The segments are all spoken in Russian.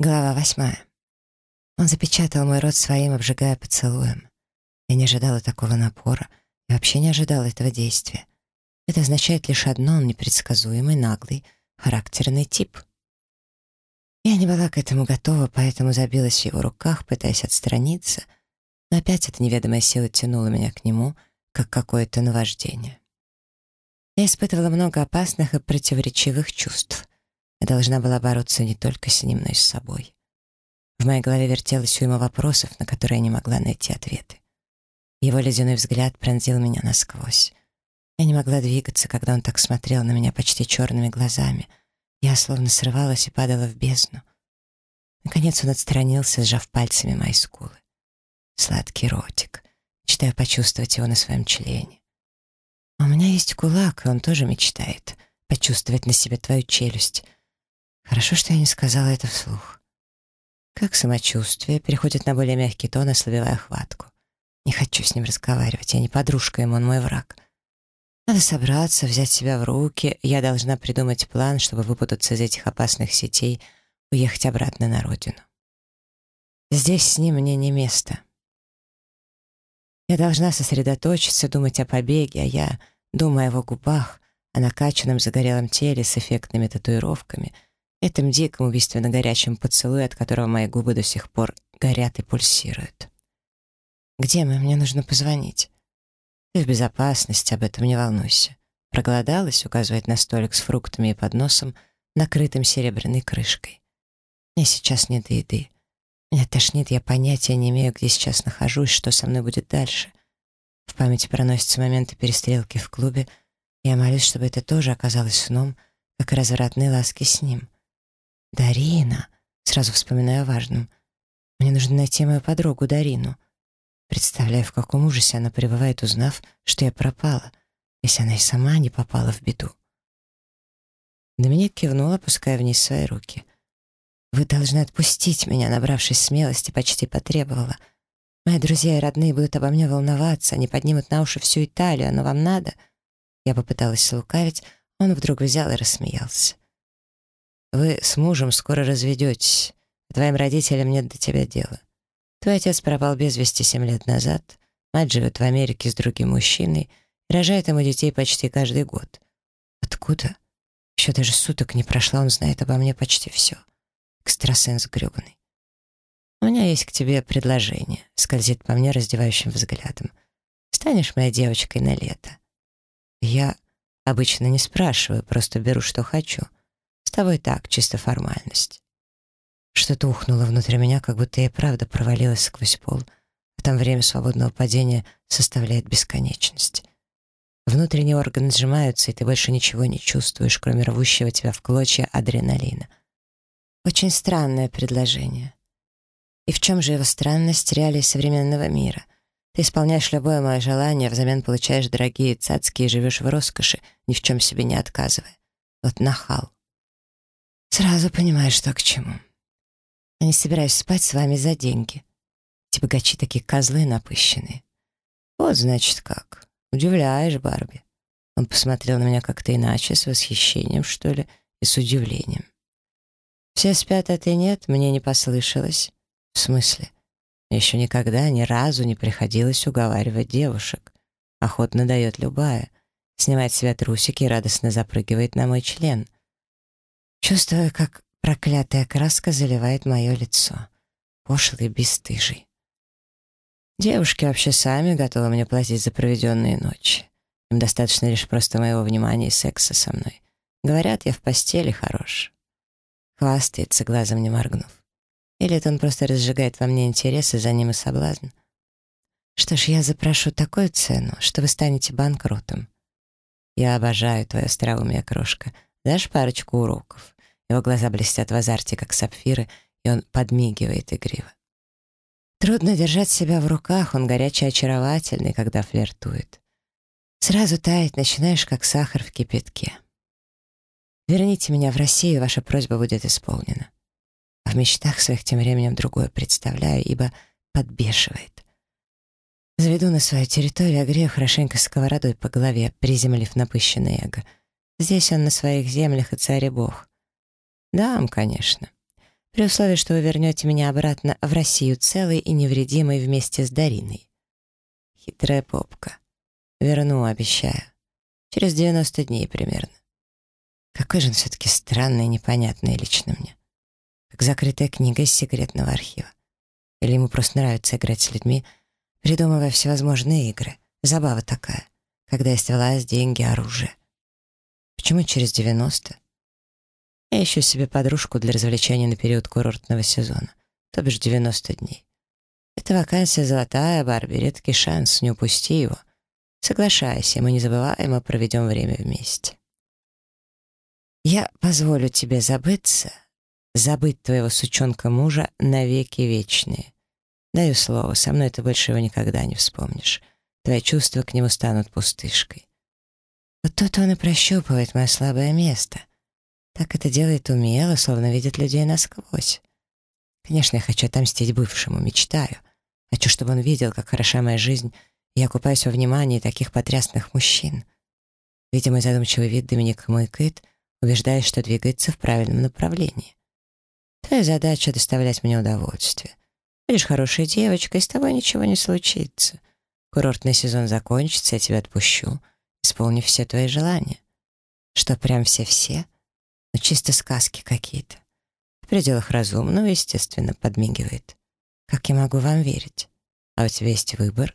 Глава восьмая. Он запечатал мой рот своим, обжигая поцелуем. Я не ожидала такого напора и вообще не ожидала этого действия. Это означает лишь одно — он непредсказуемый, наглый, характерный тип. Я не была к этому готова, поэтому забилась в его руках, пытаясь отстраниться, но опять эта неведомая сила тянула меня к нему, как какое-то наваждение. Я испытывала много опасных и противоречивых чувств. Я должна была бороться не только с ним, но и с собой. В моей голове вертелась уйма вопросов, на которые я не могла найти ответы. Его ледяной взгляд пронзил меня насквозь. Я не могла двигаться, когда он так смотрел на меня почти черными глазами. Я словно срывалась и падала в бездну. Наконец он отстранился, сжав пальцами мои скулы. Сладкий ротик. Мечтаю почувствовать его на своем члене. А у меня есть кулак, и он тоже мечтает почувствовать на себе твою челюсть — Хорошо, что я не сказала это вслух. Как самочувствие переходит на более мягкий тон, ослабевая хватку. Не хочу с ним разговаривать, я не подружка ему, он мой враг. Надо собраться, взять себя в руки, я должна придумать план, чтобы выпутаться из этих опасных сетей, уехать обратно на родину. Здесь с ним мне не место. Я должна сосредоточиться, думать о побеге, а я думаю о его губах, о накачанном загорелом теле с эффектными татуировками — этом диком убийственно горячем поцелуе, от которого мои губы до сих пор горят и пульсируют. «Где мы? Мне нужно позвонить». «Ты в безопасности, об этом не волнуйся». Проголодалась, указывает на столик с фруктами и подносом, накрытым серебряной крышкой. Мне сейчас не до еды. Меня тошнит, я понятия не имею, где сейчас нахожусь, что со мной будет дальше. В памяти проносятся моменты перестрелки в клубе. Я молюсь, чтобы это тоже оказалось сном, как развратные ласки с ним. «Дарина!» Сразу вспоминаю о важном. «Мне нужно найти мою подругу Дарину». Представляю, в каком ужасе она пребывает, узнав, что я пропала, если она и сама не попала в беду. Доминик кивнул, опуская вниз свои руки. «Вы должны отпустить меня», набравшись смелости, почти потребовала. «Мои друзья и родные будут обо мне волноваться, они поднимут на уши всю Италию, но вам надо?» Я попыталась слукавить, он вдруг взял и рассмеялся. Вы с мужем скоро разведетесь. Твоим родителям нет до тебя дела. Твой отец пропал без вести семь лет назад. Мать живет в Америке с другим мужчиной рожает ему детей почти каждый год. Откуда? Еще даже суток не прошло, он знает обо мне почти все. Экстрасенс гребаный. У меня есть к тебе предложение, скользит по мне раздевающим взглядом. Станешь моей девочкой на лето? Я обычно не спрашиваю, просто беру, что хочу — тобой так, чисто формальность. Что-то ухнуло внутри меня, как будто я правда провалилась сквозь пол, а там время свободного падения составляет бесконечность. Внутренние органы сжимаются, и ты больше ничего не чувствуешь, кроме рвущего тебя в клочья адреналина. Очень странное предложение. И в чем же его странность реалий современного мира? Ты исполняешь любое мое желание, взамен получаешь дорогие цацки и живешь в роскоши, ни в чем себе не отказывая. Вот нахал. Сразу понимаю, что к чему. Я не собираюсь спать с вами за деньги. Эти богачи такие козлы напыщенные. Вот, значит, как. Удивляешь, Барби. Он посмотрел на меня как-то иначе, с восхищением, что ли, и с удивлением. Все спят, а ты нет? Мне не послышалось. В смысле? Еще никогда, ни разу не приходилось уговаривать девушек. Охотно дает любая. Снимает себя трусики и радостно запрыгивает на мой член — Чувствую, как проклятая краска заливает мое лицо. Пошлый, бесстыжий. Девушки вообще сами готовы мне платить за проведенные ночи. Им достаточно лишь просто моего внимания и секса со мной. Говорят, я в постели хорош. Хвастается, глазом не моргнув. Или это он просто разжигает во мне интерес, и за ним и соблазн. Что ж, я запрошу такую цену, что вы станете банкротом. Я обожаю твое остроумие, крошка — Дашь парочку уроков?» Его глаза блестят в азарте, как сапфиры, и он подмигивает игриво. Трудно держать себя в руках, он горячий очаровательный, когда флиртует. Сразу тает, начинаешь, как сахар в кипятке. Верните меня в Россию, ваша просьба будет исполнена. А в мечтах своих тем временем другое представляю, ибо подбешивает. Заведу на свою территорию, огрею хорошенько сковородой по голове, приземлив напыщенное эго — Здесь он на своих землях и царь и бог. Дам, конечно. при условии, что вы вернете меня обратно в Россию целой и невредимой вместе с Дариной. Хитрая попка. Верну, обещаю. Через 90 дней примерно. Какой же он все-таки странный и непонятный лично мне. Как закрытая книга из секретного архива. Или ему просто нравится играть с людьми, придумывая всевозможные игры. Забава такая, когда есть власть, деньги, оружие. Почему через 90? Я ищу себе подружку для развлечения на период курортного сезона, то бишь 90 дней. Эта вакансия золотая, Барби, редкий шанс, не упусти его. Соглашайся, мы незабываемо проведем время вместе. Я позволю тебе забыться, забыть твоего сучонка мужа навеки вечные. Даю слово, со мной ты больше его никогда не вспомнишь. Твои чувства к нему станут пустышкой. Вот тут он и прощупывает мое слабое место. Так это делает умело, словно видит людей насквозь. Конечно, я хочу отомстить бывшему, мечтаю. Хочу, чтобы он видел, как хороша моя жизнь, и я купаюсь во внимании таких потрясных мужчин. Видя мой задумчивый вид, Доминик хмыкает, убеждаясь, что двигается в правильном направлении. Твоя задача — доставлять мне удовольствие. Будешь хорошей девочкой, с тобой ничего не случится. Курортный сезон закончится, я тебя отпущу, исполнив все твои желания. Что, прям все-все? — но чисто сказки какие-то. В пределах разумного, естественно, подмигивает. Как я могу вам верить? А у тебя есть выбор?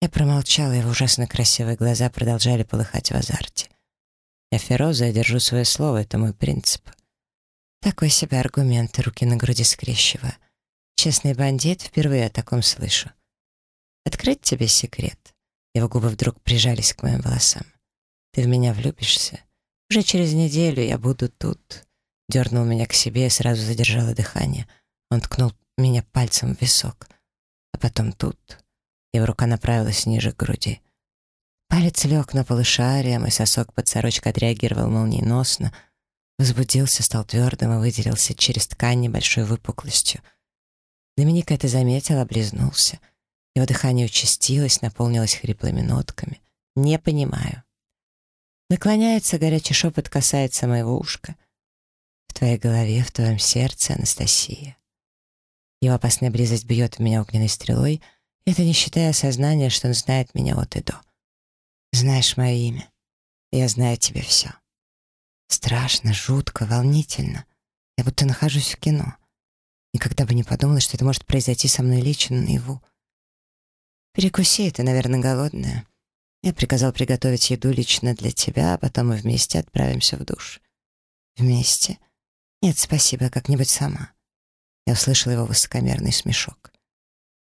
Я промолчала, его ужасно красивые глаза продолжали полыхать в азарте. Я Фероза, я держу свое слово, это мой принцип. Такой себе аргумент, руки на груди скрещивая. Честный бандит, впервые о таком слышу. Открыть тебе секрет? Его губы вдруг прижались к моим волосам. Ты в меня влюбишься? Уже через неделю я буду тут. Дернул меня к себе и сразу задержало дыхание. Он ткнул меня пальцем в висок. А потом тут. Его рука направилась ниже к груди. Палец лег на полушарие, мой сосок под сорочкой отреагировал молниеносно. Возбудился, стал твердым и выделился через ткань небольшой выпуклостью. Доминик это заметил, облизнулся. Его дыхание участилось, наполнилось хриплыми нотками. «Не понимаю». Наклоняется, горячий шепот касается моего ушка. В твоей голове, в твоем сердце, Анастасия. Его опасная близость бьет в меня огненной стрелой, это не считая осознания, что он знает меня от и до. Знаешь мое имя. Я знаю тебе все. Страшно, жутко, волнительно. Я будто нахожусь в кино. Никогда бы не подумала, что это может произойти со мной лично наяву. Перекуси, ты, наверное, голодная. Я приказал приготовить еду лично для тебя, а потом мы вместе отправимся в душ. Вместе? Нет, спасибо, как-нибудь сама. Я услышал его высокомерный смешок.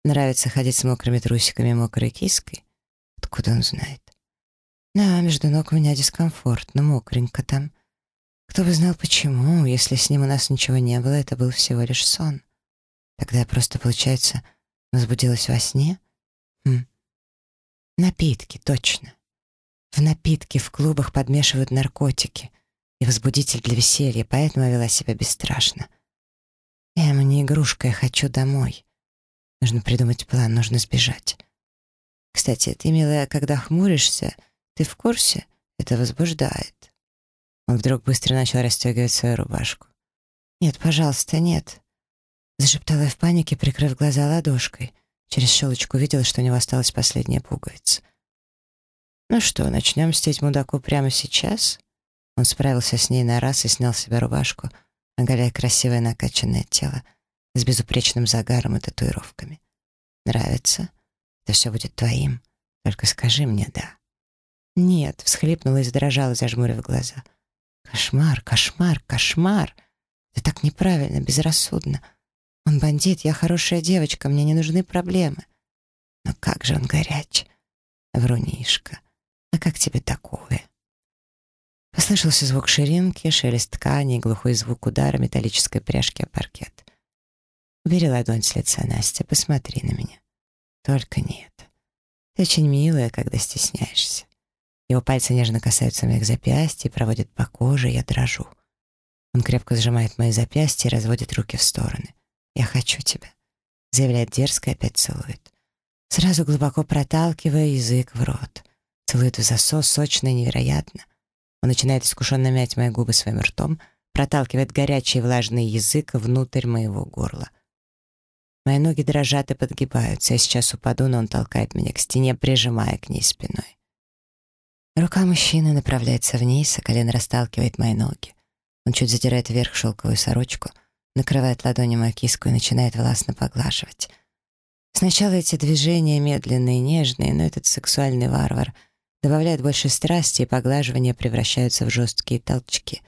Нравится ходить с мокрыми трусиками мокрой киской? Откуда он знает? Да, между ног у меня дискомфортно, мокренько там. Кто бы знал почему, если с ним у нас ничего не было, это был всего лишь сон. Тогда я просто, получается, возбудилась во сне? Хм. Напитки, точно. В напитки в клубах подмешивают наркотики и возбудитель для веселья, поэтому я вела себя бесстрашно. Я ему не игрушка, я хочу домой. Нужно придумать план, нужно сбежать. Кстати, ты, милая, когда хмуришься, ты в курсе? Это возбуждает. Он вдруг быстро начал расстегивать свою рубашку. «Нет, пожалуйста, нет», — зашептала я в панике, прикрыв глаза ладошкой. Через щелочку увидела, что у него осталась последняя пуговица. «Ну что, начнем мстить мудаку прямо сейчас?» Он справился с ней на раз и снял себе рубашку, оголяя красивое накачанное тело с безупречным загаром и татуировками. «Нравится? Это все будет твоим. Только скажи мне «да». «Нет», — всхлипнула и задрожала, зажмурив глаза. «Кошмар, кошмар, кошмар! Это так неправильно, безрассудно. Он бандит, я хорошая девочка, мне не нужны проблемы. Но как же он горяч. Врунишка. А как тебе такое? Послышался звук ширинки, шелест ткани и глухой звук удара металлической пряжки о паркет. Убери ладонь с лица, Настя, посмотри на меня. Только нет. Ты очень милая, когда стесняешься. Его пальцы нежно касаются моих запястья и проводят по коже, я дрожу. Он крепко сжимает мои запястья и разводит руки в стороны. «Я хочу тебя», — заявляет дерзко и опять целует. Сразу глубоко проталкивая язык в рот. Целует в засос, сочно и невероятно. Он начинает искушенно мять мои губы своим ртом, проталкивает горячий влажный язык внутрь моего горла. Мои ноги дрожат и подгибаются. Я сейчас упаду, но он толкает меня к стене, прижимая к ней спиной. Рука мужчины направляется вниз, а колено расталкивает мои ноги. Он чуть задирает вверх шелковую сорочку, накрывает ладонью мою киску и начинает властно поглаживать. Сначала эти движения медленные и нежные, но этот сексуальный варвар добавляет больше страсти, и поглаживания превращаются в жесткие толчки.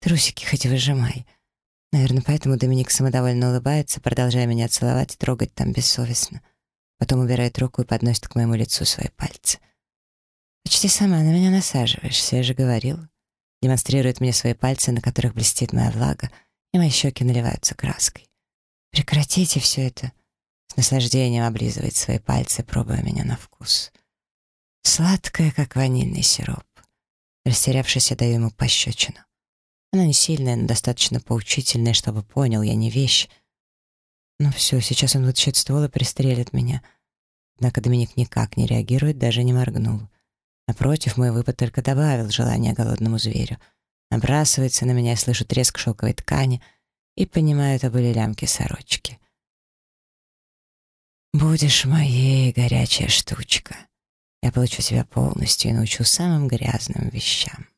Трусики хоть выжимай. Наверное, поэтому Доминик самодовольно улыбается, продолжая меня целовать и трогать там бессовестно. Потом убирает руку и подносит к моему лицу свои пальцы. «Почти сама на меня насаживаешься, я же говорил». Демонстрирует мне свои пальцы, на которых блестит моя влага, и мои щеки наливаются краской. «Прекратите все это!» С наслаждением облизывает свои пальцы, пробуя меня на вкус. Сладкая, как ванильный сироп. Растерявшись, я даю ему пощечину. Она не сильная, но достаточно поучительная, чтобы понял, я не вещь. Ну все, сейчас он вытащит ствол и пристрелит меня. Однако Доминик никак не реагирует, даже не моргнул. Напротив, мой выпад только добавил желания голодному зверю. Набрасывается на меня, слышу треск шелковой ткани и понимаю, это были лямки сорочки. «Будешь моей, горячая штучка. Я получу тебя полностью и научу самым грязным вещам».